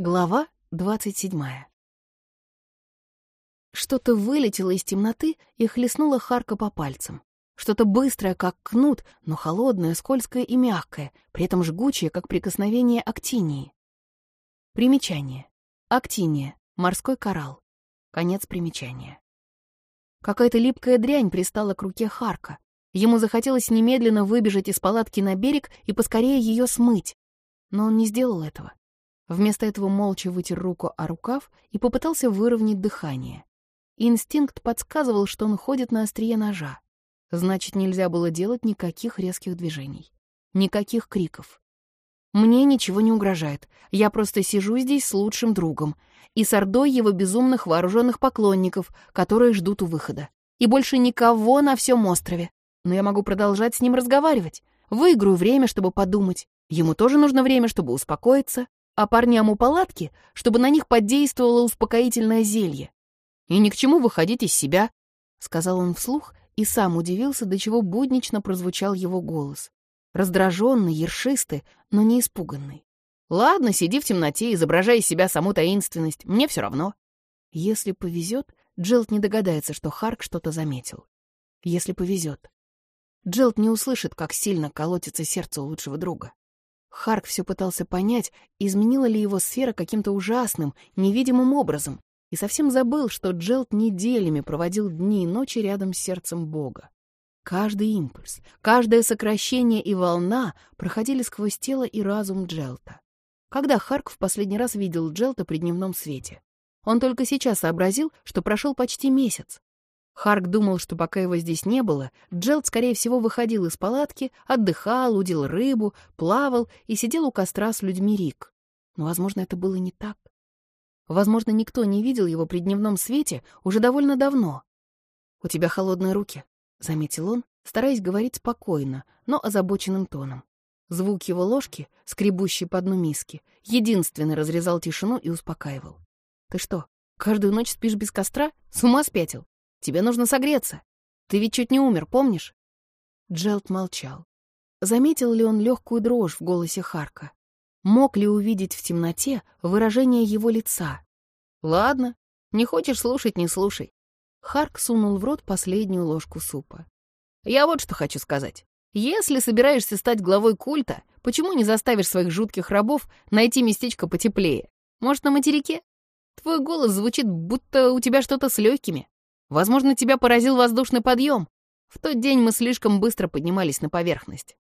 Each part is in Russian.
Глава двадцать седьмая. Что-то вылетело из темноты и хлестнуло Харка по пальцам. Что-то быстрое, как кнут, но холодное, скользкое и мягкое, при этом жгучее, как прикосновение актинии. Примечание. Актиния. Морской коралл. Конец примечания. Какая-то липкая дрянь пристала к руке Харка. Ему захотелось немедленно выбежать из палатки на берег и поскорее ее смыть. Но он не сделал этого. Вместо этого молча вытер руку о рукав и попытался выровнять дыхание. Инстинкт подсказывал, что он ходит на острие ножа. Значит, нельзя было делать никаких резких движений. Никаких криков. Мне ничего не угрожает. Я просто сижу здесь с лучшим другом и с ордой его безумных вооруженных поклонников, которые ждут у выхода. И больше никого на всем острове. Но я могу продолжать с ним разговаривать. Выиграю время, чтобы подумать. Ему тоже нужно время, чтобы успокоиться а парням у палатки, чтобы на них подействовало успокоительное зелье. И ни к чему выходить из себя, — сказал он вслух и сам удивился, до чего буднично прозвучал его голос. Раздраженный, ершистый, но не испуганный. «Ладно, сиди в темноте, изображай из себя саму таинственность, мне все равно». Если повезет, Джилт не догадается, что Харк что-то заметил. Если повезет. Джилт не услышит, как сильно колотится сердце у лучшего друга. Харк все пытался понять, изменила ли его сфера каким-то ужасным, невидимым образом, и совсем забыл, что Джелт неделями проводил дни и ночи рядом с сердцем Бога. Каждый импульс, каждое сокращение и волна проходили сквозь тело и разум Джелта. Когда Харк в последний раз видел Джелта при дневном свете? Он только сейчас сообразил, что прошел почти месяц. Харк думал, что пока его здесь не было, Джелд, скорее всего, выходил из палатки, отдыхал, удил рыбу, плавал и сидел у костра с людьми Рик. Но, возможно, это было не так. Возможно, никто не видел его при дневном свете уже довольно давно. «У тебя холодные руки», — заметил он, стараясь говорить спокойно, но озабоченным тоном. Звук его ложки, скребущей по дну миски, единственный разрезал тишину и успокаивал. «Ты что, каждую ночь спишь без костра? С ума спятил? Тебе нужно согреться. Ты ведь чуть не умер, помнишь?» Джелт молчал. Заметил ли он легкую дрожь в голосе Харка? Мог ли увидеть в темноте выражение его лица? «Ладно, не хочешь слушать — не слушай». Харк сунул в рот последнюю ложку супа. «Я вот что хочу сказать. Если собираешься стать главой культа, почему не заставишь своих жутких рабов найти местечко потеплее? Может, на материке? Твой голос звучит, будто у тебя что-то с легкими. Возможно, тебя поразил воздушный подъем. В тот день мы слишком быстро поднимались на поверхность.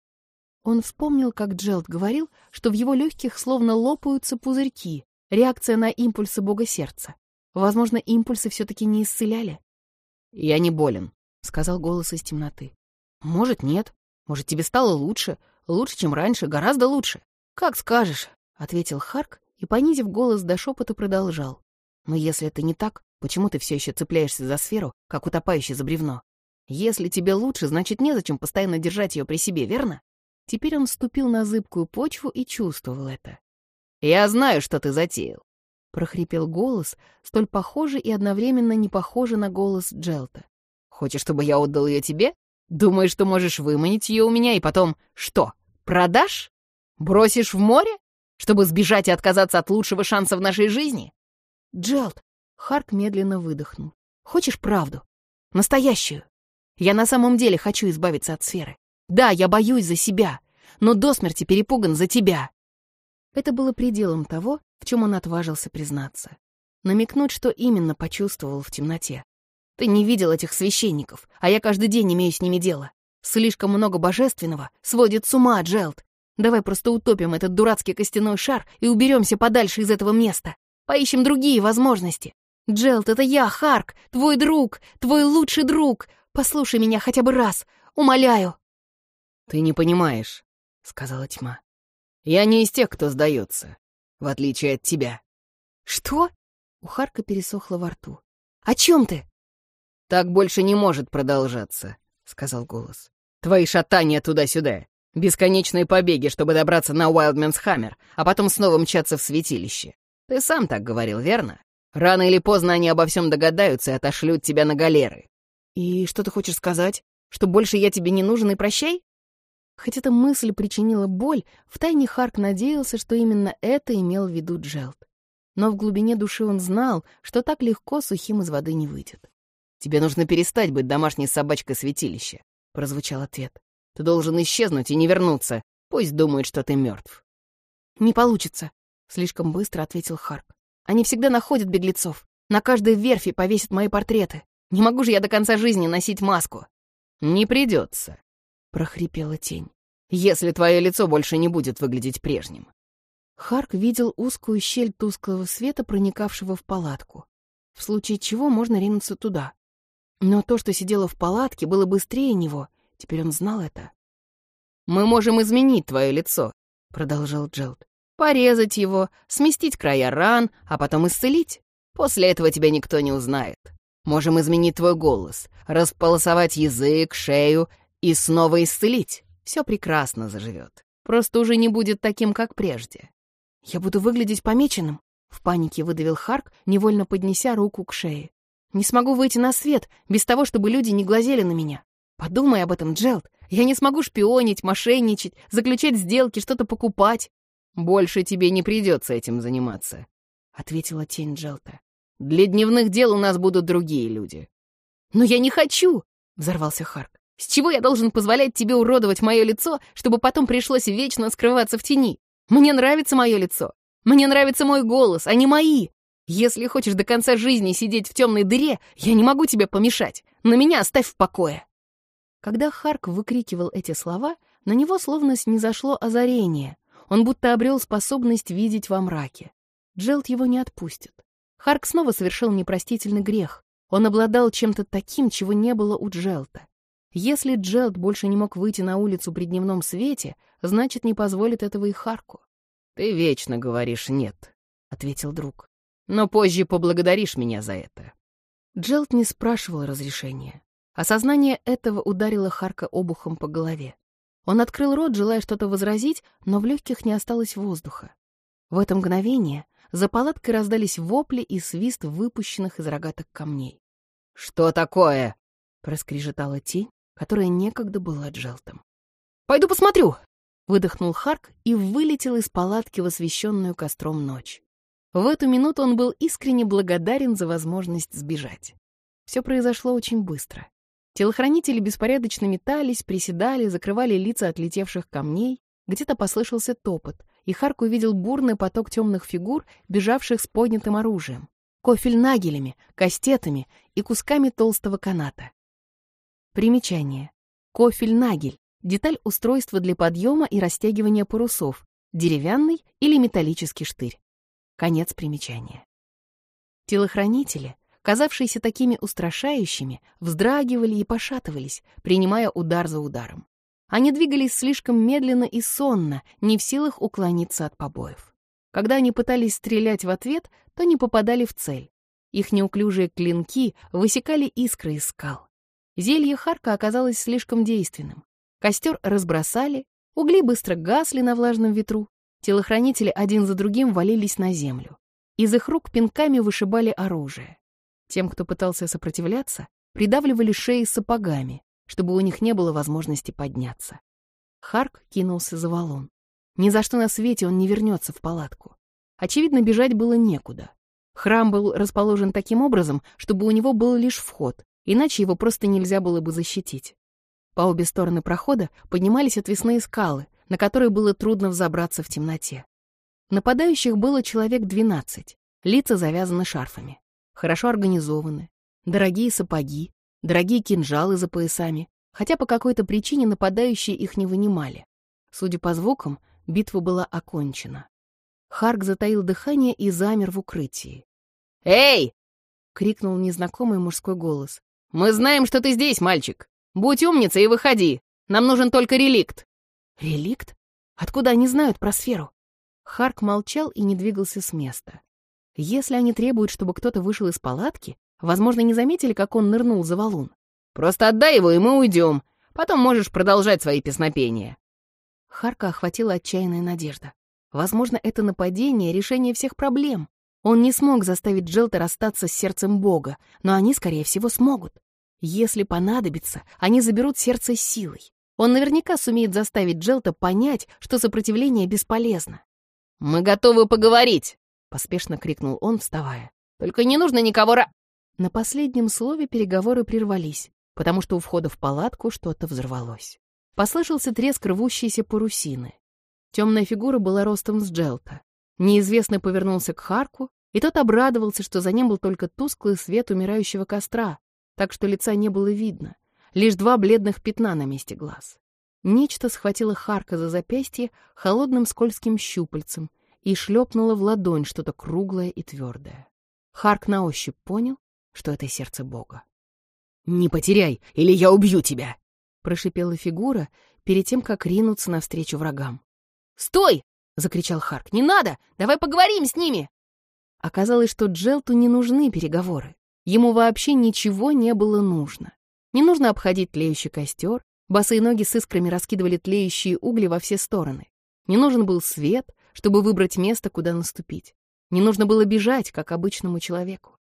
Он вспомнил, как Джелд говорил, что в его легких словно лопаются пузырьки, реакция на импульсы бога сердца. Возможно, импульсы все-таки не исцеляли. «Я не болен», — сказал голос из темноты. «Может, нет. Может, тебе стало лучше. Лучше, чем раньше, гораздо лучше. Как скажешь», — ответил Харк и, понизив голос до шепота, продолжал. «Но если это не так, Почему ты все еще цепляешься за сферу, как утопающий за бревно? Если тебе лучше, значит, незачем постоянно держать ее при себе, верно? Теперь он вступил на зыбкую почву и чувствовал это. «Я знаю, что ты затеял», — прохрипел голос, столь похожий и одновременно не похожий на голос Джелта. «Хочешь, чтобы я отдал ее тебе? Думаешь, что можешь выманить ее у меня и потом... Что, продашь? Бросишь в море? Чтобы сбежать и отказаться от лучшего шанса в нашей жизни?» «Джелт, Харк медленно выдохнул. «Хочешь правду? Настоящую? Я на самом деле хочу избавиться от сферы. Да, я боюсь за себя, но до смерти перепуган за тебя». Это было пределом того, в чем он отважился признаться. Намекнуть, что именно почувствовал в темноте. «Ты не видел этих священников, а я каждый день имею с ними дело. Слишком много божественного сводит с ума, Джелд. Давай просто утопим этот дурацкий костяной шар и уберемся подальше из этого места. Поищем другие возможности. «Джелт, это я, Харк, твой друг, твой лучший друг. Послушай меня хотя бы раз, умоляю». «Ты не понимаешь», — сказала тьма. «Я не из тех, кто сдается, в отличие от тебя». «Что?» — у Харка пересохло во рту. «О чем ты?» «Так больше не может продолжаться», — сказал голос. «Твои шатания туда-сюда, бесконечные побеги, чтобы добраться на Уайлдменс Хаммер, а потом снова мчаться в святилище. Ты сам так говорил, верно? Рано или поздно они обо всем догадаются и отошлют тебя на галеры. И что ты хочешь сказать? Что больше я тебе не нужен и прощай? Хоть эта мысль причинила боль, втайне Харк надеялся, что именно это имел в виду Джелд. Но в глубине души он знал, что так легко сухим из воды не выйдет. «Тебе нужно перестать быть домашней собачкой святилища», — прозвучал ответ. «Ты должен исчезнуть и не вернуться. Пусть думают, что ты мертв. «Не получится», — слишком быстро ответил Харк. «Они всегда находят беглецов. На каждой верфи повесят мои портреты. Не могу же я до конца жизни носить маску». «Не придется», — прохрипела тень, «если твое лицо больше не будет выглядеть прежним». Харк видел узкую щель тусклого света, проникавшего в палатку. В случае чего можно ринуться туда. Но то, что сидело в палатке, было быстрее него. Теперь он знал это. «Мы можем изменить твое лицо», — продолжал Джелд. «Порезать его, сместить края ран, а потом исцелить. После этого тебя никто не узнает. Можем изменить твой голос, располосовать язык, шею и снова исцелить. Все прекрасно заживет. Просто уже не будет таким, как прежде». «Я буду выглядеть помеченным», — в панике выдавил Харк, невольно поднеся руку к шее. «Не смогу выйти на свет без того, чтобы люди не глазели на меня. Подумай об этом, Джелд. Я не смогу шпионить, мошенничать, заключать сделки, что-то покупать. Больше тебе не придется этим заниматься, — ответила тень Джелта. Для дневных дел у нас будут другие люди. Но я не хочу, — взорвался Харк. С чего я должен позволять тебе уродовать мое лицо, чтобы потом пришлось вечно скрываться в тени? Мне нравится мое лицо. Мне нравится мой голос, а не мои. Если хочешь до конца жизни сидеть в темной дыре, я не могу тебе помешать. На меня оставь в покое. Когда Харк выкрикивал эти слова, на него словно снизошло озарение. Он будто обрел способность видеть во мраке. Джелт его не отпустит. Харк снова совершил непростительный грех. Он обладал чем-то таким, чего не было у Джелта. Если Джелт больше не мог выйти на улицу при дневном свете, значит, не позволит этого и Харку. «Ты вечно говоришь «нет», — ответил друг. «Но позже поблагодаришь меня за это». Джелт не спрашивал разрешения. Осознание этого ударило Харка обухом по голове. Он открыл рот, желая что-то возразить, но в легких не осталось воздуха. В это мгновение за палаткой раздались вопли и свист выпущенных из рогаток камней. «Что такое?» — проскрежетала тень, которая некогда была Джелтом. «Пойду посмотрю!» — выдохнул Харк и вылетел из палатки в освещенную костром ночь. В эту минуту он был искренне благодарен за возможность сбежать. Все произошло очень быстро. Телохранители беспорядочно метались, приседали, закрывали лица от летевших камней. Где-то послышался топот, и Харк увидел бурный поток темных фигур, бежавших с поднятым оружием. Кофель нагелями, кастетами и кусками толстого каната. Примечание. Кофель-нагель — деталь устройства для подъема и растягивания парусов, деревянный или металлический штырь. Конец примечания. Телохранители — казавшиеся такими устрашающими, вздрагивали и пошатывались, принимая удар за ударом. Они двигались слишком медленно и сонно, не в силах уклониться от побоев. Когда они пытались стрелять в ответ, то не попадали в цель. Их неуклюжие клинки высекали искры из скал. Зелье Харка оказалось слишком действенным. Костер разбросали, угли быстро гасли на влажном ветру, телохранители один за другим валились на землю. Из их рук пинками вышибали оружие. Тем, кто пытался сопротивляться, придавливали шеи сапогами, чтобы у них не было возможности подняться. Харк кинулся за валун. Ни за что на свете он не вернется в палатку. Очевидно, бежать было некуда. Храм был расположен таким образом, чтобы у него был лишь вход, иначе его просто нельзя было бы защитить. По обе стороны прохода поднимались отвесные скалы, на которые было трудно взобраться в темноте. Нападающих было человек двенадцать, лица завязаны шарфами хорошо организованы, дорогие сапоги, дорогие кинжалы за поясами, хотя по какой-то причине нападающие их не вынимали. Судя по звукам, битва была окончена. Харк затаил дыхание и замер в укрытии. «Эй!» — крикнул незнакомый мужской голос. «Мы знаем, что ты здесь, мальчик! Будь умницей и выходи! Нам нужен только реликт!» «Реликт? Откуда они знают про сферу?» Харк молчал и не двигался с места. Если они требуют, чтобы кто-то вышел из палатки, возможно, не заметили, как он нырнул за валун. «Просто отдай его, и мы уйдем. Потом можешь продолжать свои песнопения». Харка охватила отчаянная надежда. Возможно, это нападение — решение всех проблем. Он не смог заставить Джелта расстаться с сердцем Бога, но они, скорее всего, смогут. Если понадобится, они заберут сердце силой. Он наверняка сумеет заставить Джелта понять, что сопротивление бесполезно. «Мы готовы поговорить», — поспешно крикнул он, вставая. «Только не нужно никого ра...» На последнем слове переговоры прервались, потому что у входа в палатку что-то взорвалось. Послышался треск рвущейся парусины. Темная фигура была ростом с Джелта. Неизвестный повернулся к Харку, и тот обрадовался, что за ним был только тусклый свет умирающего костра, так что лица не было видно, лишь два бледных пятна на месте глаз. Нечто схватило Харка за запястье холодным скользким щупальцем и шлепнуло в ладонь что-то круглое и твердое. Харк на ощупь понял, что это сердце Бога. «Не потеряй, или я убью тебя!» — прошипела фигура перед тем, как ринуться навстречу врагам. «Стой!» — закричал Харк. «Не надо! Давай поговорим с ними!» Оказалось, что Джелту не нужны переговоры. Ему вообще ничего не было нужно. Не нужно обходить тлеющий костер, босые ноги с искрами раскидывали тлеющие угли во все стороны. Не нужен был свет, чтобы выбрать место, куда наступить. Не нужно было бежать, как обычному человеку.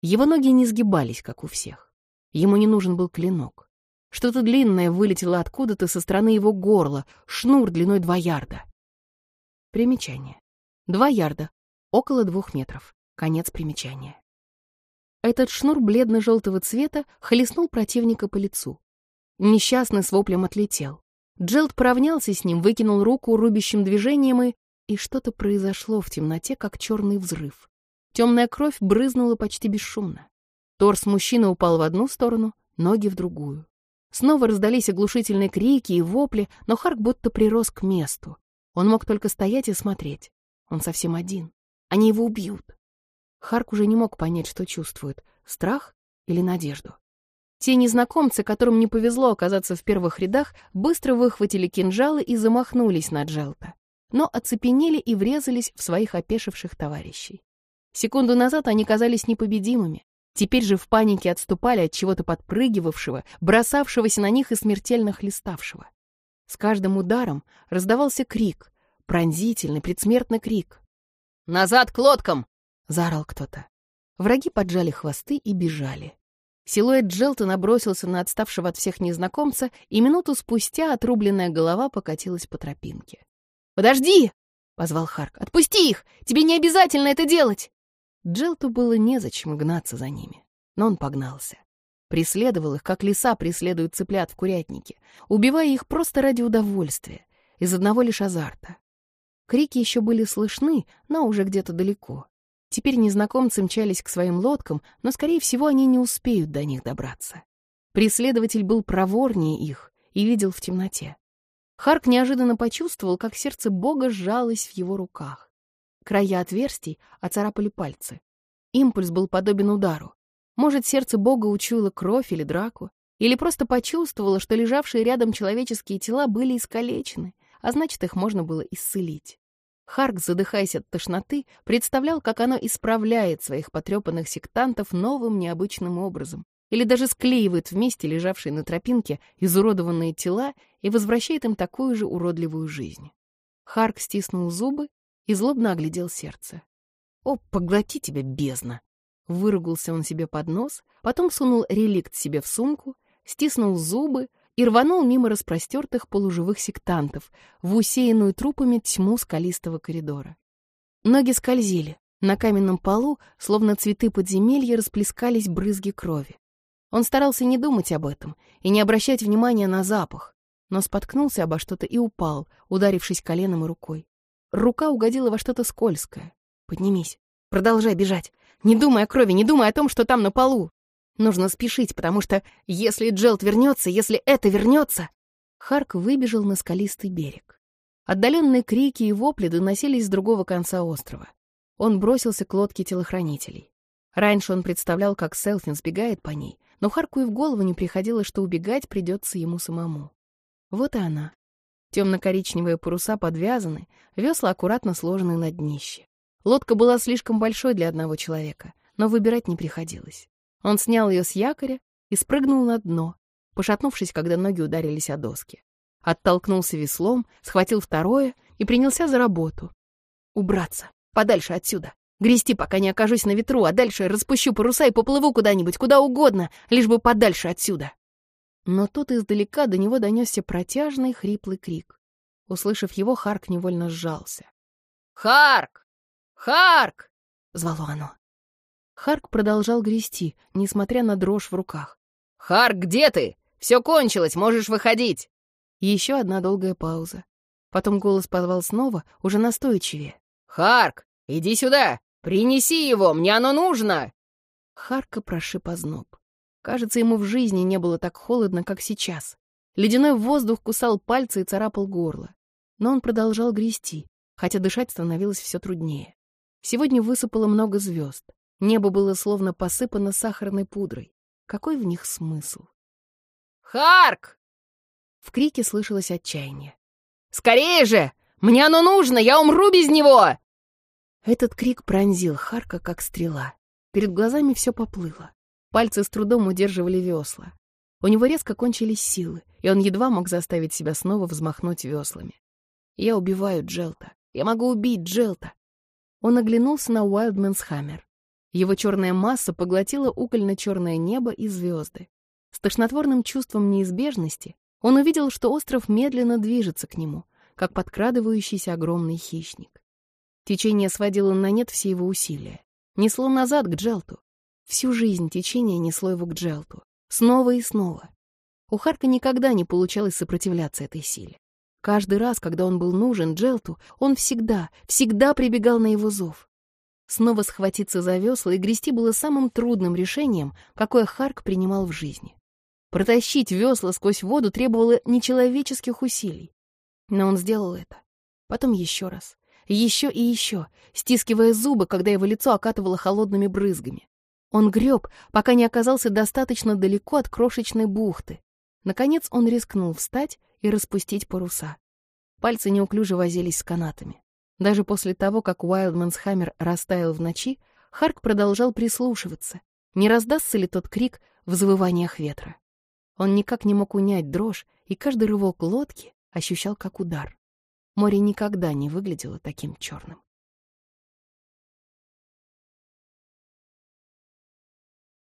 Его ноги не сгибались, как у всех. Ему не нужен был клинок. Что-то длинное вылетело откуда-то со стороны его горла, шнур длиной два ярда. Примечание. Два ярда, около двух метров. Конец примечания. Этот шнур бледно-желтого цвета хлестнул противника по лицу. Несчастный с воплем отлетел. Джелд поравнялся с ним, выкинул руку рубящим движением и... И что-то произошло в темноте, как черный взрыв. Темная кровь брызнула почти бесшумно. Торс мужчины упал в одну сторону, ноги в другую. Снова раздались оглушительные крики и вопли, но Харк будто прирос к месту. Он мог только стоять и смотреть. Он совсем один. Они его убьют. Харк уже не мог понять, что чувствует — страх или надежду. Те незнакомцы, которым не повезло оказаться в первых рядах, быстро выхватили кинжалы и замахнулись на Джелта, но оцепенели и врезались в своих опешивших товарищей. Секунду назад они казались непобедимыми, теперь же в панике отступали от чего-то подпрыгивавшего, бросавшегося на них и смертельно хлеставшего. С каждым ударом раздавался крик, пронзительный, предсмертный крик. «Назад к лодкам!» — заорал кто-то. Враги поджали хвосты и бежали. Силуэт Джелта набросился на отставшего от всех незнакомца, и минуту спустя отрубленная голова покатилась по тропинке. «Подожди!» — позвал Харк. «Отпусти их! Тебе не обязательно это делать!» Джелту было незачем гнаться за ними, но он погнался. Преследовал их, как лиса преследует цыплят в курятнике, убивая их просто ради удовольствия, из одного лишь азарта. Крики еще были слышны, но уже где-то далеко. Теперь незнакомцы мчались к своим лодкам, но, скорее всего, они не успеют до них добраться. Преследователь был проворнее их и видел в темноте. Харк неожиданно почувствовал, как сердце Бога сжалось в его руках. Края отверстий оцарапали пальцы. Импульс был подобен удару. Может, сердце Бога учуяло кровь или драку, или просто почувствовало, что лежавшие рядом человеческие тела были искалечены, а значит, их можно было исцелить. Харк, задыхаясь от тошноты, представлял, как оно исправляет своих потрепанных сектантов новым необычным образом, или даже склеивает вместе лежавшие на тропинке изуродованные тела и возвращает им такую же уродливую жизнь. Харк стиснул зубы и злобно оглядел сердце. «О, поглоти тебя, бездна!» Выругался он себе под нос, потом сунул реликт себе в сумку, стиснул зубы, и рванул мимо распростертых полуживых сектантов в усеянную трупами тьму скалистого коридора. Ноги скользили. На каменном полу, словно цветы подземелья, расплескались брызги крови. Он старался не думать об этом и не обращать внимания на запах, но споткнулся обо что-то и упал, ударившись коленом и рукой. Рука угодила во что-то скользкое. «Поднимись. Продолжай бежать. Не думай о крови, не думай о том, что там на полу. Нужно спешить, потому что если Джелт вернется, если это вернется... Харк выбежал на скалистый берег. Отдаленные крики и вопли доносились с другого конца острова. Он бросился к лодке телохранителей. Раньше он представлял, как Селфин сбегает по ней, но Харку и в голову не приходило, что убегать придется ему самому. Вот и она. Темно-коричневые паруса подвязаны, весла аккуратно сложены на днище. Лодка была слишком большой для одного человека, но выбирать не приходилось. Он снял ее с якоря и спрыгнул на дно, пошатнувшись, когда ноги ударились о доски. Оттолкнулся веслом, схватил второе и принялся за работу. Убраться, подальше отсюда. Грести, пока не окажусь на ветру, а дальше распущу паруса и поплыву куда-нибудь, куда угодно, лишь бы подальше отсюда. Но тут издалека до него донесся протяжный хриплый крик. Услышав его, Харк невольно сжался. «Харк! «Харк!» — звало оно. Харк продолжал грести, несмотря на дрожь в руках. «Харк, где ты? Все кончилось, можешь выходить!» Еще одна долгая пауза. Потом голос позвал снова, уже настойчивее. «Харк, иди сюда! Принеси его, мне оно нужно!» Харка прошиб озноб. Кажется, ему в жизни не было так холодно, как сейчас. Ледяной воздух кусал пальцы и царапал горло. Но он продолжал грести, хотя дышать становилось все труднее. Сегодня высыпало много звезд. Небо было словно посыпано сахарной пудрой. Какой в них смысл? «Харк!» В крике слышалось отчаяние. «Скорее же! Мне оно нужно! Я умру без него!» Этот крик пронзил Харка, как стрела. Перед глазами все поплыло. Пальцы с трудом удерживали весла. У него резко кончились силы, и он едва мог заставить себя снова взмахнуть веслами. «Я убиваю Джелта. Я могу убить Джелта!» Он оглянулся на Уайлдменс Хаммер. Его черная масса поглотила угольно-черное небо и звезды. С тошнотворным чувством неизбежности он увидел, что остров медленно движется к нему, как подкрадывающийся огромный хищник. Течение сводило на нет все его усилия. Несло назад к Джелту. Всю жизнь течение несло его к Джелту. Снова и снова. У Харка никогда не получалось сопротивляться этой силе. Каждый раз, когда он был нужен Джелту, он всегда, всегда прибегал на его зов. Снова схватиться за весла и грести было самым трудным решением, какое Харк принимал в жизни. Протащить весла сквозь воду требовало нечеловеческих усилий. Но он сделал это. Потом еще раз. Еще и еще, стискивая зубы, когда его лицо окатывало холодными брызгами. Он греб, пока не оказался достаточно далеко от крошечной бухты. Наконец он рискнул встать и распустить паруса. Пальцы неуклюже возились с канатами. Даже после того, как Уайлдманс Хаммер растаял в ночи, Харк продолжал прислушиваться, не раздастся ли тот крик в завываниях ветра. Он никак не мог унять дрожь, и каждый рывок лодки ощущал как удар. Море никогда не выглядело таким черным.